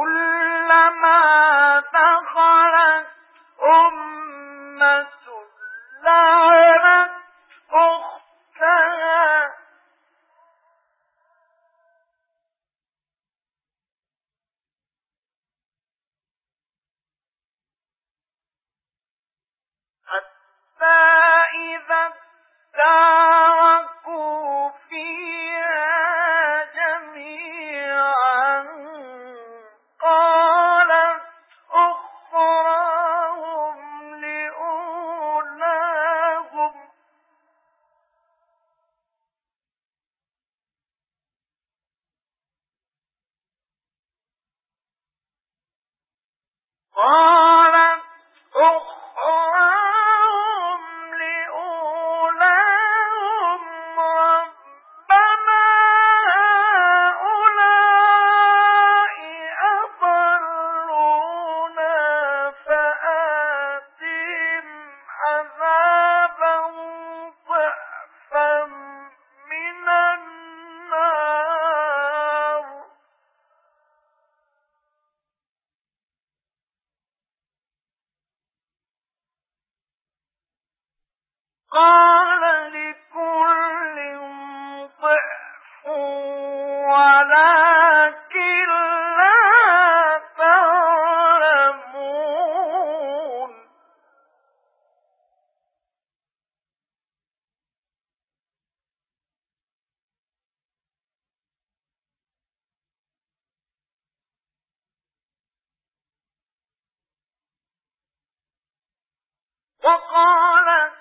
كلما دخلت أمة لعنت أختها. حتى إذا قالت قال لكل ضعف ولكن لا تعلمون. وقالت